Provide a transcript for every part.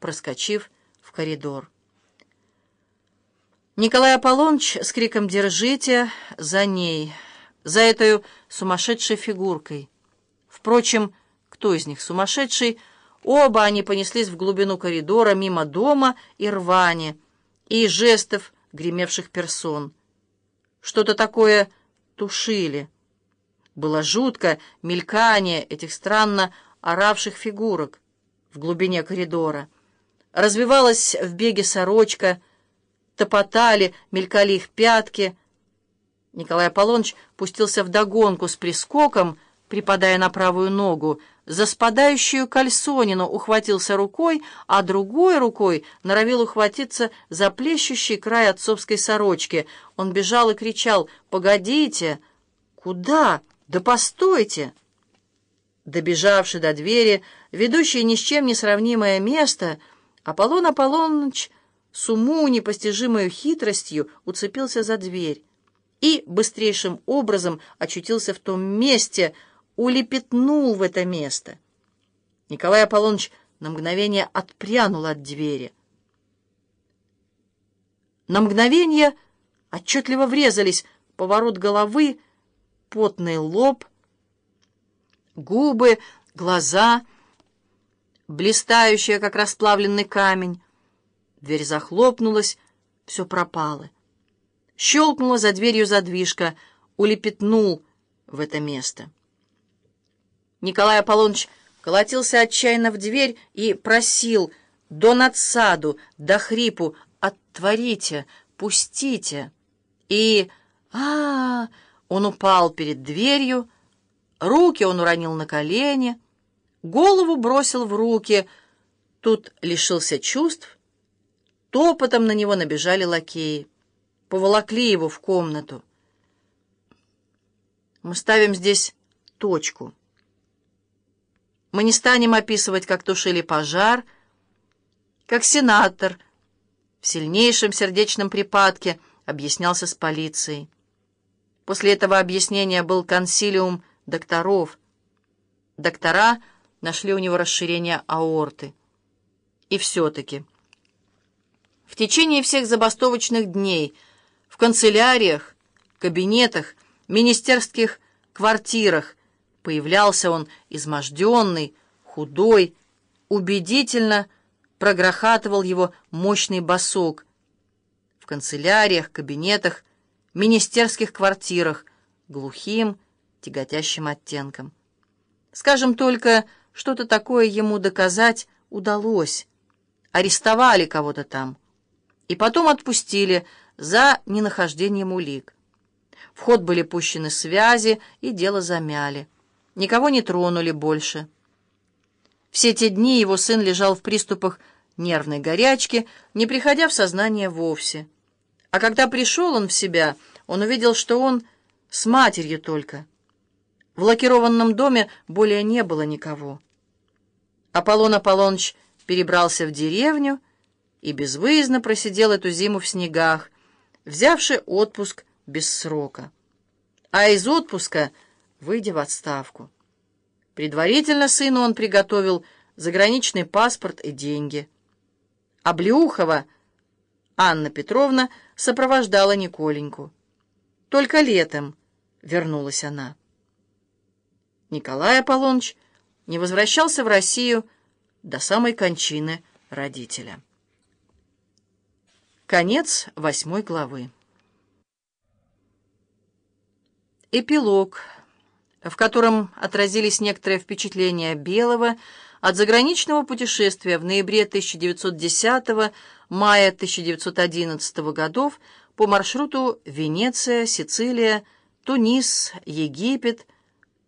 проскочив в коридор. Николай Аполлоныч с криком «Держите!» за ней, за этой сумасшедшей фигуркой. Впрочем, кто из них сумасшедший? Оба они понеслись в глубину коридора, мимо дома и рвани, и жестов гремевших персон. Что-то такое тушили. Было жутко мелькание этих странно оравших фигурок в глубине коридора. Развивалась в беге сорочка, топотали, мелькали их пятки. Николай Аполлоныч пустился в догонку с прискоком, припадая на правую ногу, за спадающую кальсонину ухватился рукой, а другой рукой норовил ухватиться за плещущий край отцовской сорочки. Он бежал и кричал «Погодите!» «Куда? Да постойте!» Добежавший до двери, ведущей ни с чем не сравнимое место, Аполлон Аполлоныч с уму непостижимой хитростью уцепился за дверь и быстрейшим образом очутился в том месте, улепетнул в это место. Николай Аполлоныч на мгновение отпрянул от двери. На мгновение отчетливо врезались поворот головы, потный лоб, губы, глаза, блистающие, как расплавленный камень. Дверь захлопнулась, все пропало. Щелкнула за дверью задвижка, улепетнул в это место. Николай Аполлоныч колотился отчаянно в дверь и просил до надсаду, до хрипу «Отворите, пустите!» И а, -а, -а он упал перед дверью, руки он уронил на колени, голову бросил в руки, тут лишился чувств, топотом на него набежали лакеи, поволокли его в комнату. Мы ставим здесь точку. Мы не станем описывать, как тушили пожар, как сенатор в сильнейшем сердечном припадке объяснялся с полицией. После этого объяснения был консилиум докторов. Доктора нашли у него расширение аорты. И все-таки в течение всех забастовочных дней в канцеляриях, кабинетах, министерских квартирах Появлялся он изможденный, худой, убедительно прогрохатывал его мощный босок. В канцеляриях, кабинетах, министерских квартирах, глухим, тяготящим оттенком. Скажем только, что-то такое ему доказать удалось. Арестовали кого-то там. И потом отпустили за ненахождением улик. В ход были пущены связи, и дело замяли никого не тронули больше. Все те дни его сын лежал в приступах нервной горячки, не приходя в сознание вовсе. А когда пришел он в себя, он увидел, что он с матерью только. В лакированном доме более не было никого. Аполлон Аполлоныч перебрался в деревню и безвыездно просидел эту зиму в снегах, взявший отпуск без срока. А из отпуска — выйдя в отставку. Предварительно сыну он приготовил заграничный паспорт и деньги. А Блюхова Анна Петровна сопровождала Николеньку. Только летом вернулась она. Николай Аполлоныч не возвращался в Россию до самой кончины родителя. Конец восьмой главы. Эпилог в котором отразились некоторые впечатления Белого от заграничного путешествия в ноябре 1910 мая 1911 годов по маршруту Венеция, Сицилия, Тунис, Египет,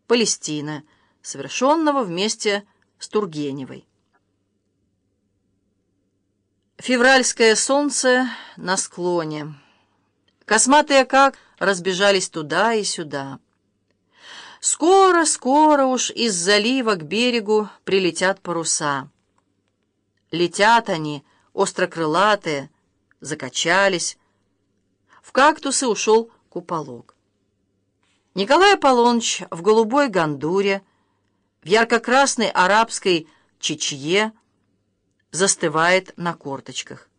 Палестина, совершенного вместе с Тургеневой. Февральское солнце на склоне. Косматые как разбежались туда и сюда. Скоро, скоро уж из залива к берегу прилетят паруса. Летят они, острокрылатые, закачались. В кактусы ушел куполок. Николай Аполлоныч в голубой гандуре, в ярко-красной арабской чечье, застывает на корточках.